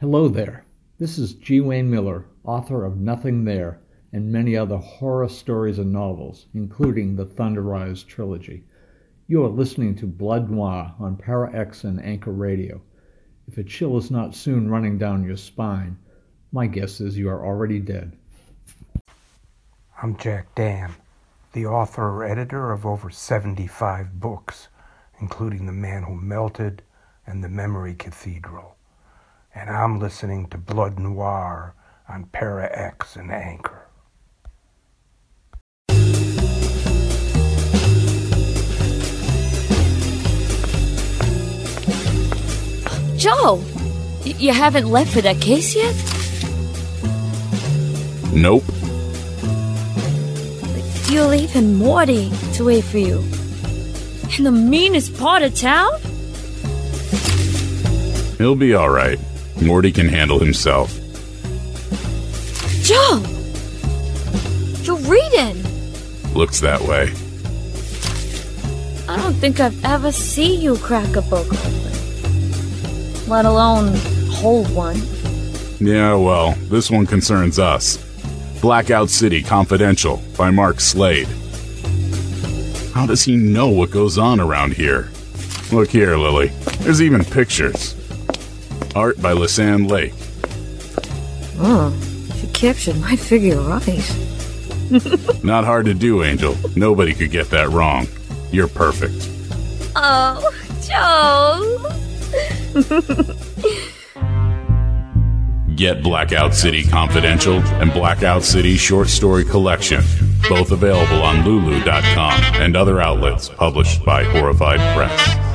Hello there. This is G. Wayne Miller, author of Nothing There and many other horror stories and novels, including the Thunder Rise trilogy. You are listening to Blood Noir on Para X and Anchor Radio. If a chill is not soon running down your spine, my guess is you are already dead. I'm Jack Dann, the author or editor of over 75 books, including The Man Who Melted and The Memory Cathedral. And I'm listening to Blood Noir on Para X and Anchor. Joe, you haven't left for that case yet? Nope. You're leaving Morty to wait for you. In the meanest part of town? He'll be alright. Morty can handle himself. Joe! You're reading! Looks that way. I don't think I've ever seen you crack a book open. Let alone hold one. Yeah, well, this one concerns us. Blackout City Confidential by Mark Slade. How does he know what goes on around here? Look here, Lily. There's even pictures. Art by Lisanne Lake. Oh, you captured my figure right. Not hard to do, Angel. Nobody could get that wrong. You're perfect. Oh, Joe! Get Blackout City Confidential and Blackout City Short Story Collection, both available on Lulu.com and other outlets published by Horrified Press.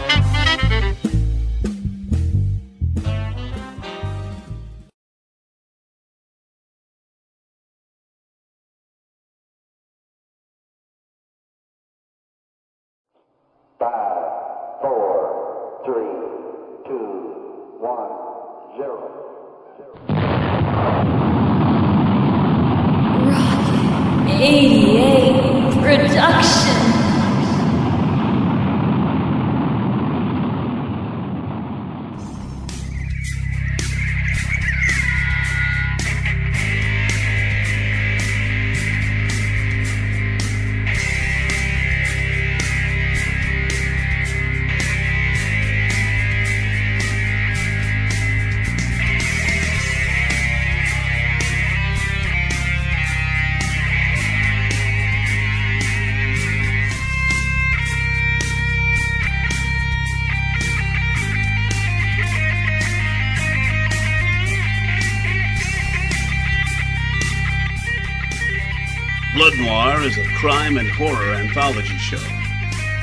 Horror anthology show.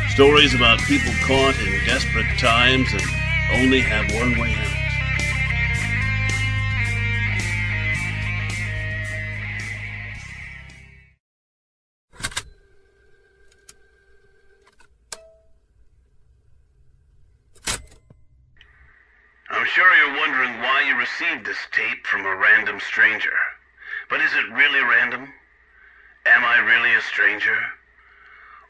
Stories about people caught in desperate times and only have one way out. I'm sure you're wondering why you received this tape from a random stranger. But is it really random? Am I really a stranger?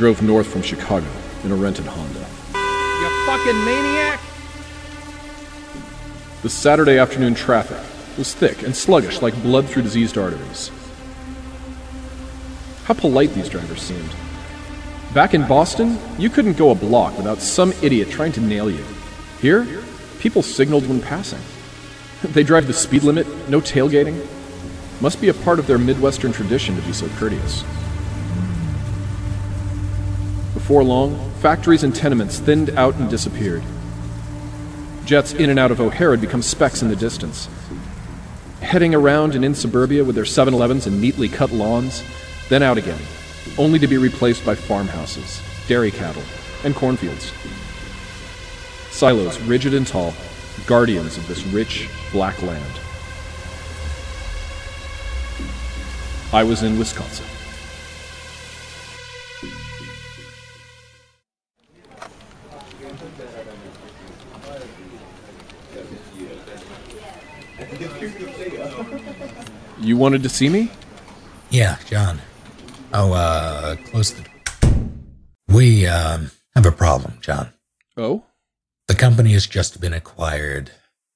Drove north from Chicago in a rented Honda. You fucking maniac! The Saturday afternoon traffic was thick and sluggish like blood through diseased arteries. How polite these drivers seemed. Back in Boston, you couldn't go a block without some idiot trying to nail you. Here, people signaled when passing. They drive the speed limit, no tailgating. Must be a part of their Midwestern tradition to be so courteous. Before long, factories and tenements thinned out and disappeared. Jets in and out of O'Hare had become specks in the distance. Heading around and in suburbia with their 7 Elevens and neatly cut lawns, then out again, only to be replaced by farmhouses, dairy cattle, and cornfields. Silos rigid and tall, guardians of this rich, black land. I was in Wisconsin. You wanted to see me? Yeah, John. Oh, uh, close the door. We, um, have a problem, John. Oh? The company has just been acquired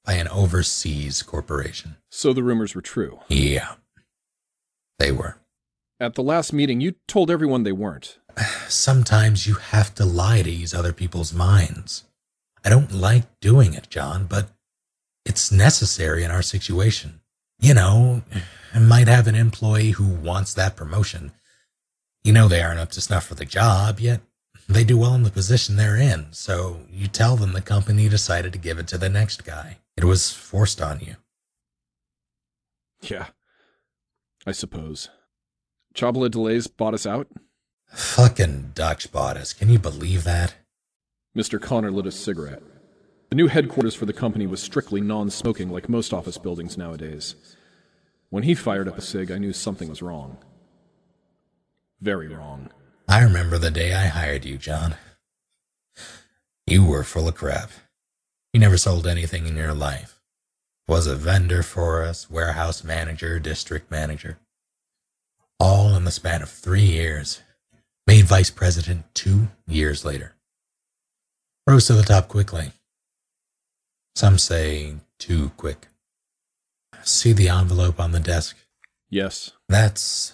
by an overseas corporation. So the rumors were true. Yeah. They were. At the last meeting, you told everyone they weren't. Sometimes you have to lie to ease other people's minds. I don't like doing it, John, but it's necessary in our situation. You know, I might have an employee who wants that promotion. You know they aren't up to snuff for the job, yet they do well in the position they're in, so you tell them the company decided to give it to the next guy. It was forced on you. Yeah. I suppose. Chabla Delays bought us out? Fucking Dutch bought us. Can you believe that? Mr. Connor lit a cigarette. The new headquarters for the company was strictly non smoking like most office buildings nowadays. When he fired up a cig, I knew something was wrong. Very wrong. I remember the day I hired you, John. You were full of crap. You never sold anything in your life. Was a vendor for us, warehouse manager, district manager. All in the span of three years. Made vice president two years later. Rose to the top quickly. Some say too quick. See the envelope on the desk? Yes. That's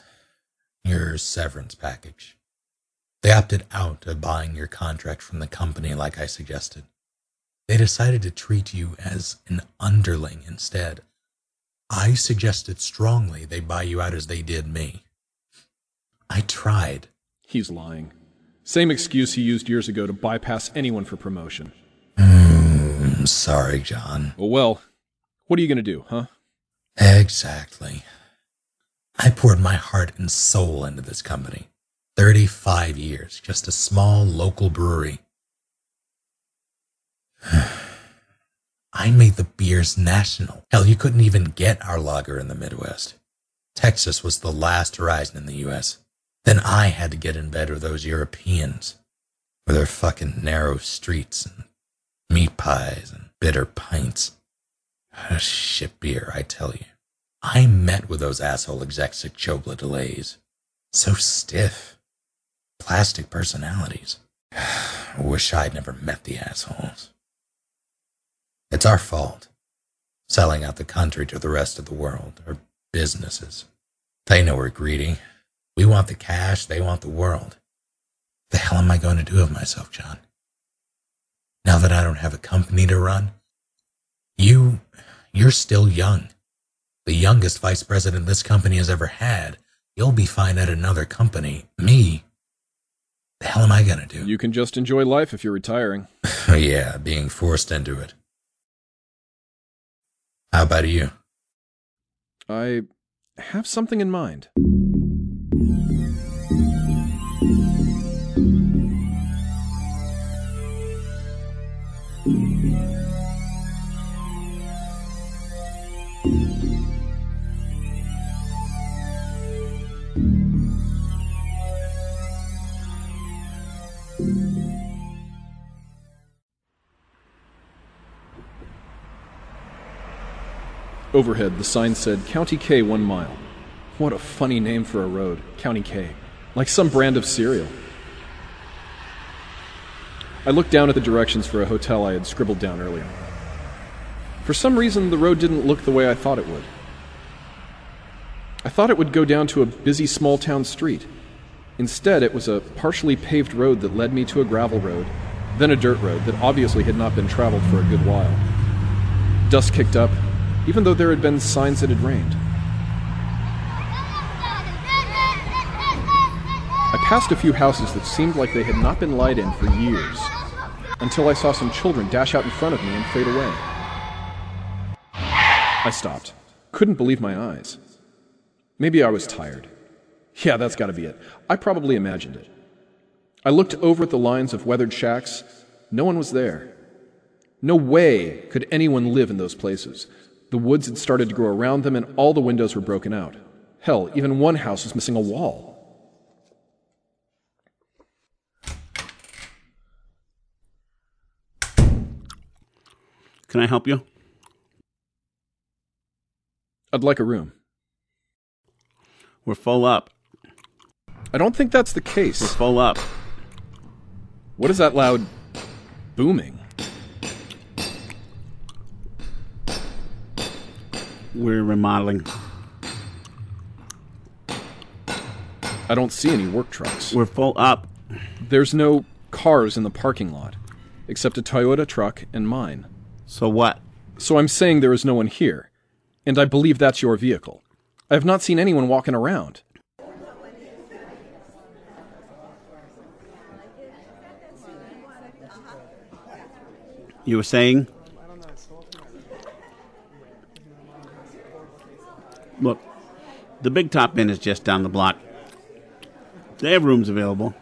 your severance package. They opted out of buying your contract from the company like I suggested. They decided to treat you as an underling instead. I suggested strongly they buy you out as they did me. I tried. He's lying. Same excuse he used years ago to bypass anyone for promotion. Mm, sorry, John. Well, well, what are you going to do, huh? Exactly. I poured my heart and soul into this company. 35 years, just a small local brewery. I made the beers national. Hell, you couldn't even get our lager in the Midwest. Texas was the last horizon in the U.S. Then I had to get in bed with those Europeans with their fucking narrow streets and meat pies and bitter pints. Shit beer, I tell you. I met with those asshole execs at Chobla Delays. So stiff. Plastic personalities. Wish I'd never met the assholes. It's our fault. Selling out the country to the rest of the world, or businesses. They know we're greedy. We want the cash, they want the world. The hell am I going to do with myself, John? Now that I don't have a company to run? You, you're still young. The youngest vice president this company has ever had. You'll be fine at another company. Me, the hell am I gonna do? You can just enjoy life if you're retiring. yeah, being forced into it. How about you? I have something in mind. Overhead, the sign said County K one mile. What a funny name for a road, County K. Like some brand of cereal. I looked down at the directions for a hotel I had scribbled down earlier. For some reason, the road didn't look the way I thought it would. I thought it would go down to a busy small town street. Instead, it was a partially paved road that led me to a gravel road, then a dirt road that obviously had not been traveled for a good while. Dust kicked up, even though there had been signs it had rained. I passed a few houses that seemed like they had not been light in for years, until I saw some children dash out in front of me and fade away. I stopped. Couldn't believe my eyes. Maybe I was tired. Yeah, that's gotta be it. I probably imagined it. I looked over at the lines of weathered shacks. No one was there. No way could anyone live in those places. The woods had started to grow around them, and all the windows were broken out. Hell, even one house was missing a wall. Can I help you? I'd like a room. We're full up. I don't think that's the case. We're full up. What is that loud booming? We're remodeling. I don't see any work trucks. We're full up. There's no cars in the parking lot, except a Toyota truck and mine. So what? So I'm saying there is no one here, and I believe that's your vehicle. I have not seen anyone walking around. You were saying? Look, the Big Top Inn is just down the block. They have rooms available.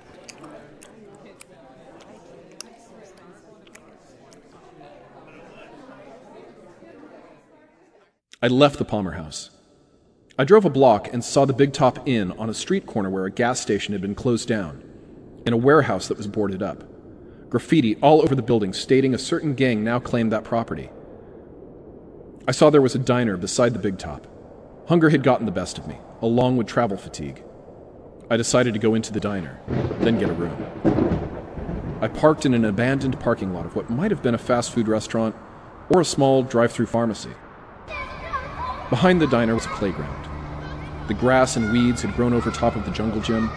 I left the Palmer house. I drove a block and saw the Big Top Inn on a street corner where a gas station had been closed down, and a warehouse that was boarded up. Graffiti all over the building stating a certain gang now claimed that property. I saw there was a diner beside the Big Top. Hunger had gotten the best of me, along with travel fatigue. I decided to go into the diner, then get a room. I parked in an abandoned parking lot of what might have been a fast food restaurant or a small drive through pharmacy. Behind the diner was a playground. The grass and weeds had grown over top of the jungle gym,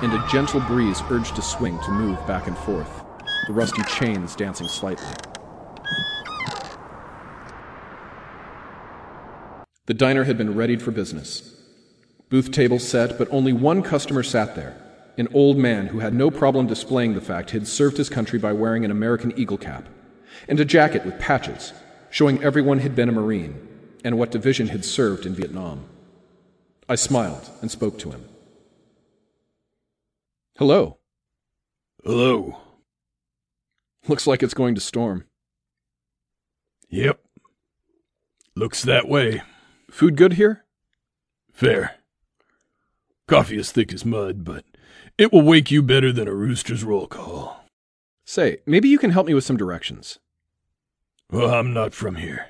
and a gentle breeze urged a swing to move back and forth, the rusty chains dancing slightly. The diner had been readied for business. Booth tables set, but only one customer sat there an old man who had no problem displaying the fact he had served his country by wearing an American eagle cap and a jacket with patches showing everyone had been a Marine and what division had served in Vietnam. I smiled and spoke to him. Hello. Hello. Looks like it's going to storm. Yep. Looks that way. Food good here? Fair. Coffee as thick as mud, but it will wake you better than a rooster's roll call. Say, maybe you can help me with some directions. Well, I'm not from here.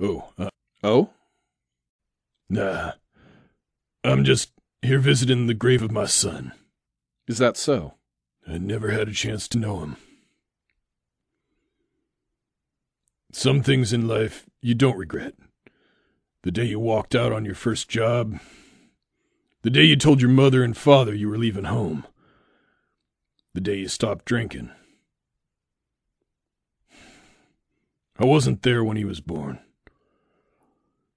Oh, uh, Oh? nah. I'm just here visiting the grave of my son. Is that so? I never had a chance to know him. Some things in life you don't regret. The day you walked out on your first job. The day you told your mother and father you were leaving home. The day you stopped drinking. I wasn't there when he was born.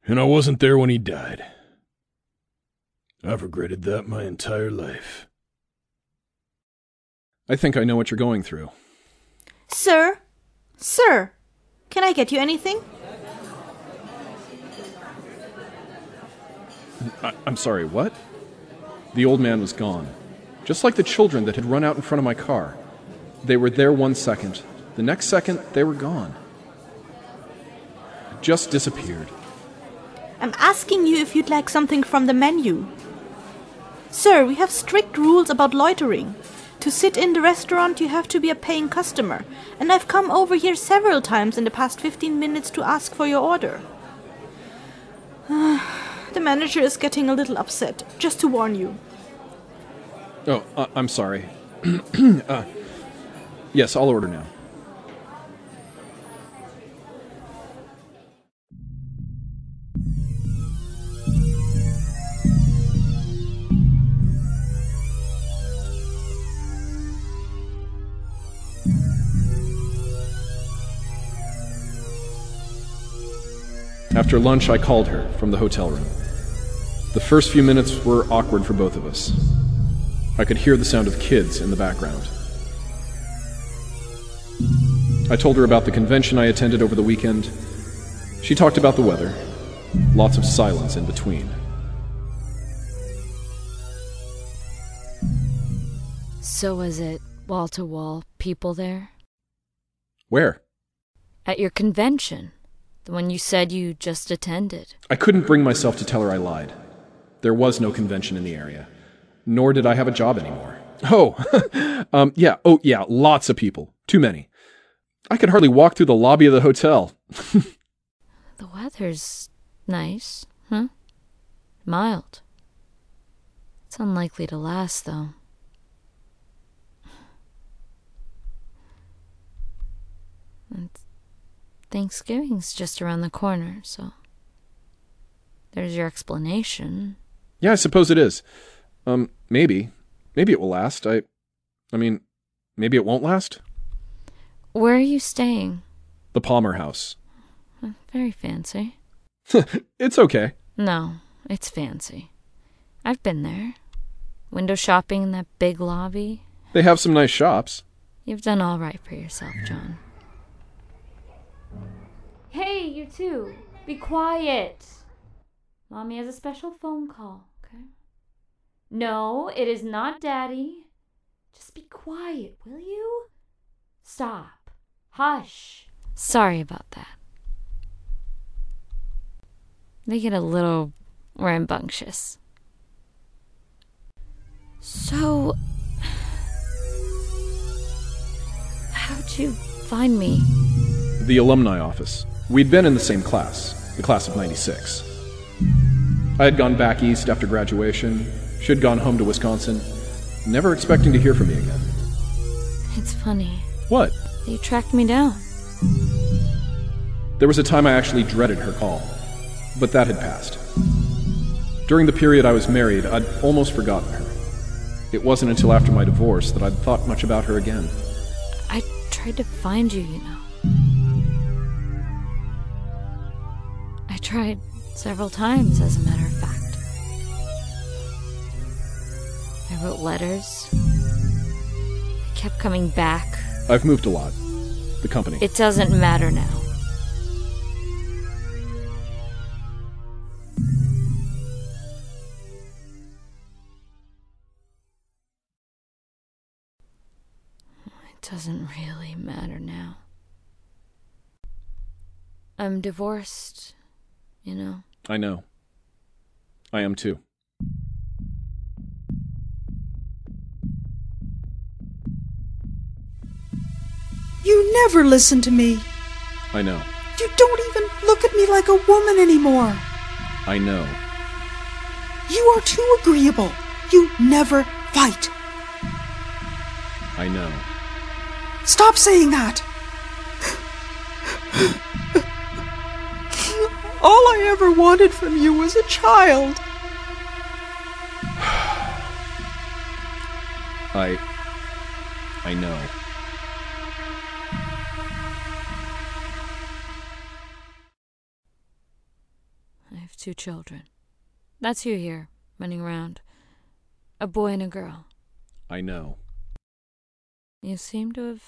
And I wasn't there when he died. I've regretted that my entire life. I think I know what you're going through. Sir? Sir? Can I get you anything? I- I'm sorry, what? The old man was gone. Just like the children that had run out in front of my car. They were there one second. The next second, they were gone. Just disappeared. I'm asking you if you'd like something from the menu. Sir, we have strict rules about loitering. To sit in the restaurant, you have to be a paying customer, and I've come over here several times in the past 15 minutes to ask for your order. The manager is getting a little upset, just to warn you. Oh, uh, I'm sorry. uh, yes, I'll order now. After lunch, I called her from the hotel room. The first few minutes were awkward for both of us. I could hear the sound of kids in the background. I told her about the convention I attended over the weekend. She talked about the weather. Lots of silence in between. So was it wall to wall people there? Where? At your convention. The one you said you just attended. I couldn't bring myself to tell her I lied. There was no convention in the area, nor did I have a job anymore. Oh, um, yeah, oh, yeah, lots of people. Too many. I could hardly walk through the lobby of the hotel. The weather's nice, huh? Mild. It's unlikely to last, though. And Thanksgiving's just around the corner, so. There's your explanation. Yeah, I suppose it is. Um, maybe. Maybe it will last. I. I mean, maybe it won't last? Where are you staying? The Palmer House. Very fancy. It's okay. No, it's fancy. I've been there. Window shopping in that big lobby. They have some nice shops. You've done all right for yourself, John. Hey, you two. Be quiet. Mommy has a special phone call? No, it is not Daddy. Just be quiet, will you? Stop. Hush. Sorry about that. They get a little rambunctious. So, how'd you find me? The alumni office. We'd been in the same class, the class of 96. I had gone back east after graduation. She'd gone home to Wisconsin, never expecting to hear from me again. It's funny. What? You tracked me down. There was a time I actually dreaded her call, but that had passed. During the period I was married, I'd almost forgotten her. It wasn't until after my divorce that I'd thought much about her again. I tried to find you, you know. I tried several times, as a matter wrote letters. They kept coming back. I've moved a lot. The company. It doesn't matter now. It doesn't really matter now. I'm divorced, you know. I know. I am too. You never listen to me. I know. You don't even look at me like a woman anymore. I know. You are too agreeable. You never fight. I know. Stop saying that. All I ever wanted from you was a child. I. I know. Two children. That's you here, running around. A boy and a girl. I know. You seem to have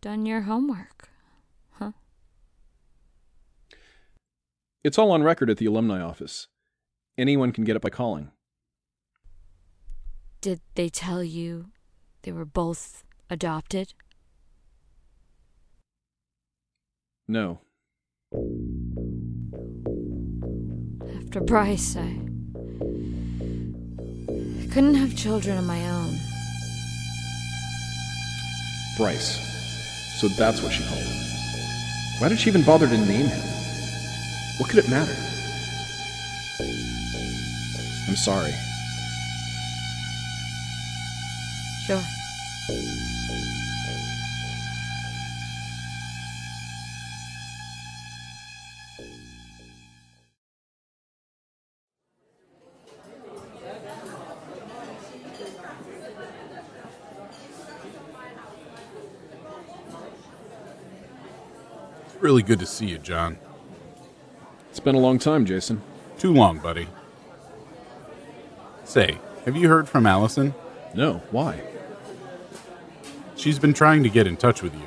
done your homework. Huh? It's all on record at the alumni office. Anyone can get it by calling. Did they tell you they were both adopted? No. After Bryce, I. I couldn't have children of my own. Bryce. So that's what she called him. Why did she even bother to name him? What could it matter? I'm sorry. Sure. Really good to see you, John. It's been a long time, Jason. Too long, buddy. Say, have you heard from Allison? No, why? She's been trying to get in touch with you.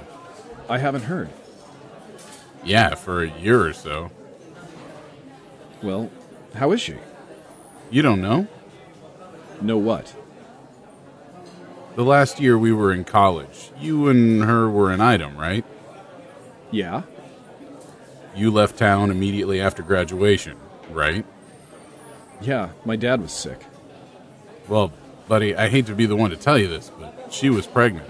I haven't heard. Yeah, for a year or so. Well, how is she? You don't know? Know what? The last year we were in college, you and her were an item, right? Yeah. You left town immediately after graduation, right? Yeah, my dad was sick. Well, buddy, I hate to be the one to tell you this, but she was pregnant.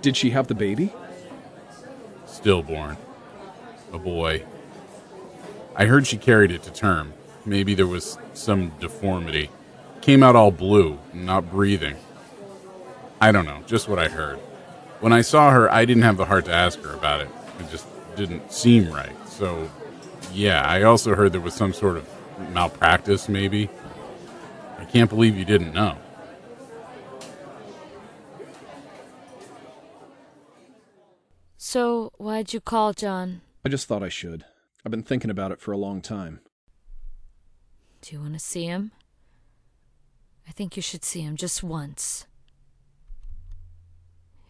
Did she have the baby? Stillborn. A boy. I heard she carried it to term. Maybe there was some deformity. Came out all blue, not breathing. I don't know, just what I heard. When I saw her, I didn't have the heart to ask her about it. It just didn't seem right. So, yeah, I also heard there was some sort of malpractice, maybe. I can't believe you didn't know. So, why'd you call, John? I just thought I should. I've been thinking about it for a long time. Do you want to see him? I think you should see him just once.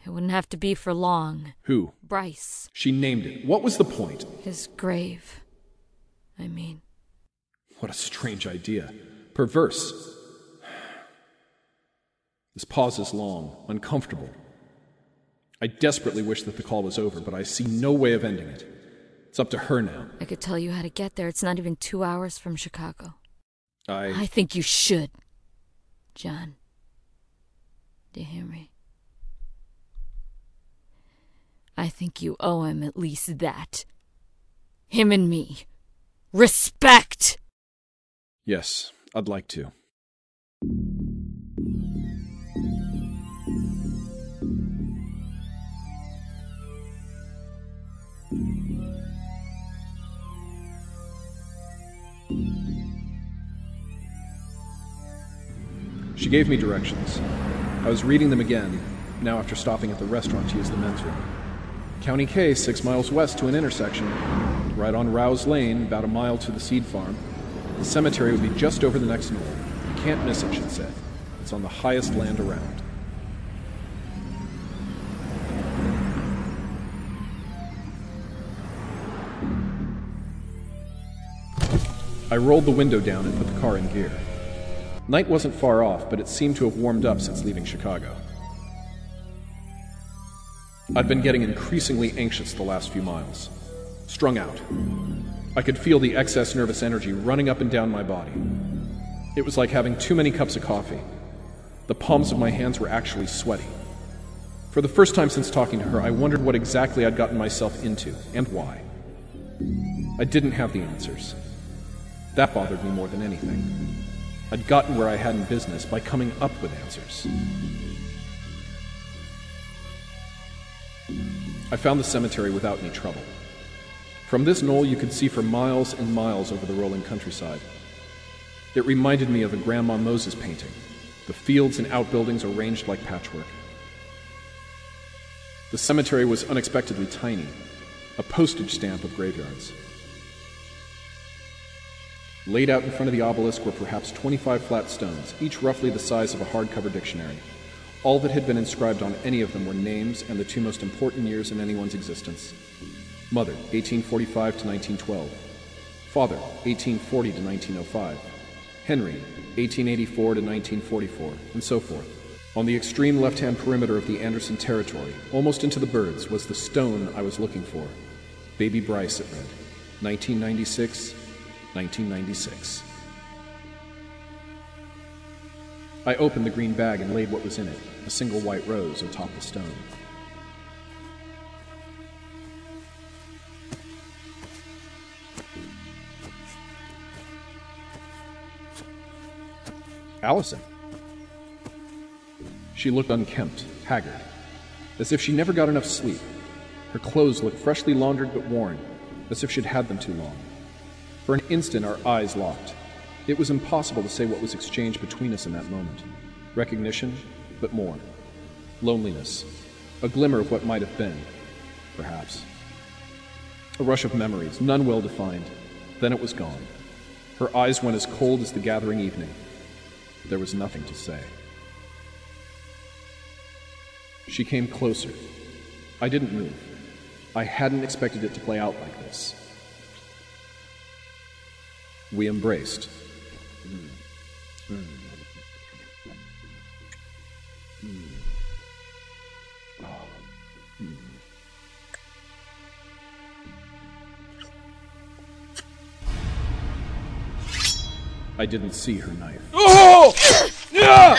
It wouldn't have to be for long. Who? Bryce. She named it. What was the point? His grave. I mean, What a strange idea. Perverse. This pause is long, uncomfortable. I desperately wish that the call was over, but I see no way of ending it. It's up to her now. I could tell you how to get there. It's not even two hours from Chicago. I. I think you should, John. Do you hear me? I think you owe him at least that. Him and me. Respect! Yes, I'd like to. She gave me directions. I was reading them again, now after stopping at the restaurant to use the men's room. County K, six miles west to an intersection. Right on Rouse Lane, about a mile to the seed farm. The cemetery would be just over the next knoll. You can't miss it, she said. It's on the highest land around. I rolled the window down and put the car in gear. Night wasn't far off, but it seemed to have warmed up since leaving Chicago. I'd been getting increasingly anxious the last few miles. Strung out. I could feel the excess nervous energy running up and down my body. It was like having too many cups of coffee. The palms of my hands were actually sweaty. For the first time since talking to her, I wondered what exactly I'd gotten myself into and why. I didn't have the answers. That bothered me more than anything. I'd gotten where I had in business by coming up with answers. I found the cemetery without any trouble. From this knoll, you could see for miles and miles over the rolling countryside. It reminded me of a Grandma Moses painting, the fields and outbuildings arranged like patchwork. The cemetery was unexpectedly tiny, a postage stamp of graveyards. Laid out in front of the obelisk were perhaps 25 flat stones, each roughly the size of a hardcover dictionary. All that had been inscribed on any of them were names and the two most important years in anyone's existence. Mother, 1845 to 1912. Father, 1840 to 1905. Henry, 1884 to 1944, and so forth. On the extreme left hand perimeter of the Anderson territory, almost into the birds, was the stone I was looking for. Baby Bryce, it read. 1996, 1996. I opened the green bag and laid what was in it a single white rose atop the stone. Allison. She looked unkempt, haggard, as if she never got enough sleep. Her clothes looked freshly laundered but worn, as if she'd had them too long. For an instant, our eyes locked. It was impossible to say what was exchanged between us in that moment recognition, but more. Loneliness. A glimmer of what might have been, perhaps. A rush of memories, none well defined. Then it was gone. Her eyes went as cold as the gathering evening. There was nothing to say. She came closer. I didn't move. I hadn't expected it to play out like this. We embraced. I didn't see her knife. Oh! Yeah!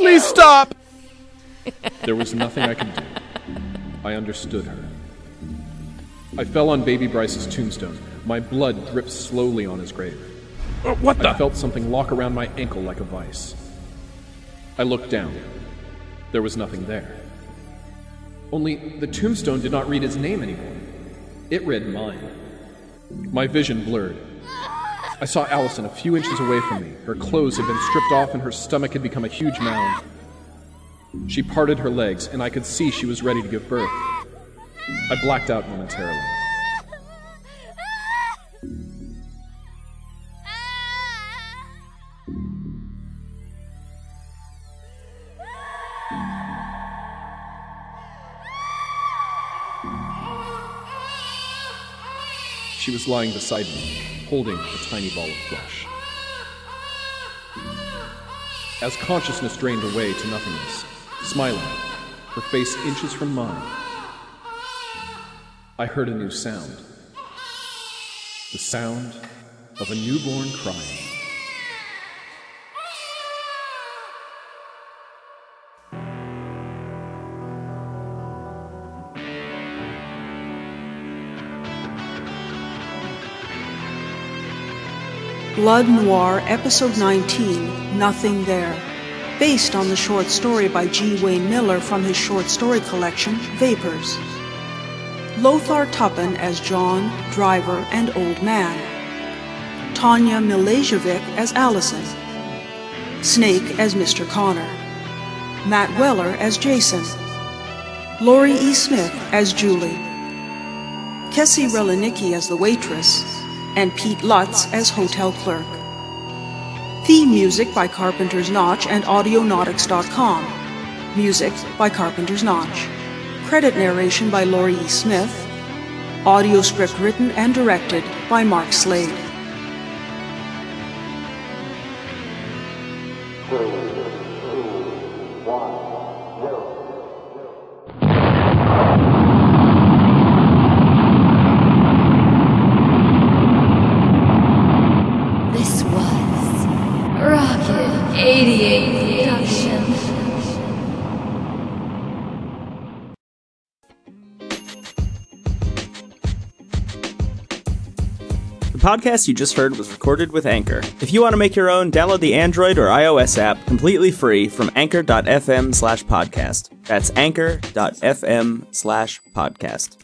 Please stop. There was nothing I could do. I understood her. I fell on baby Bryce's tombstone. My blood dripped slowly on his grave. Uh, what the? I felt something lock around my ankle like a vice. I looked down. There was nothing there. Only the tombstone did not read his name anymore. It read mine. My vision blurred. I saw Allison a few inches away from me. Her clothes had been stripped off and her stomach had become a huge mound. She parted her legs, and I could see she was ready to give birth. I blacked out momentarily. She was lying beside me, holding a tiny ball of flesh. As consciousness drained away to nothingness, smiling, her face inches from mine, I heard a new sound. The sound of a newborn crying. Blood Noir, Episode 19 Nothing There. Based on the short story by G. Wayne Miller from his short story collection, Vapors. Lothar Tuppan as John, Driver, and Old Man. Tanya Milajevic as Allison. Snake as Mr. Connor. Matt Weller as Jason. Laurie E. Smith as Julie. Kessie Relinicki as the waitress and Pete Lutz as hotel clerk. Theme music by Carpenter's Notch and Audionautix.com. Music by Carpenter's Notch. Credit narration by Laurie E. Smith. Audio script written and directed by Mark Slade. Podcast you just heard was recorded with Anchor. If you want to make your own, download the Android or iOS app completely free from anchor.fm slash podcast. That's anchor.fm slash podcast.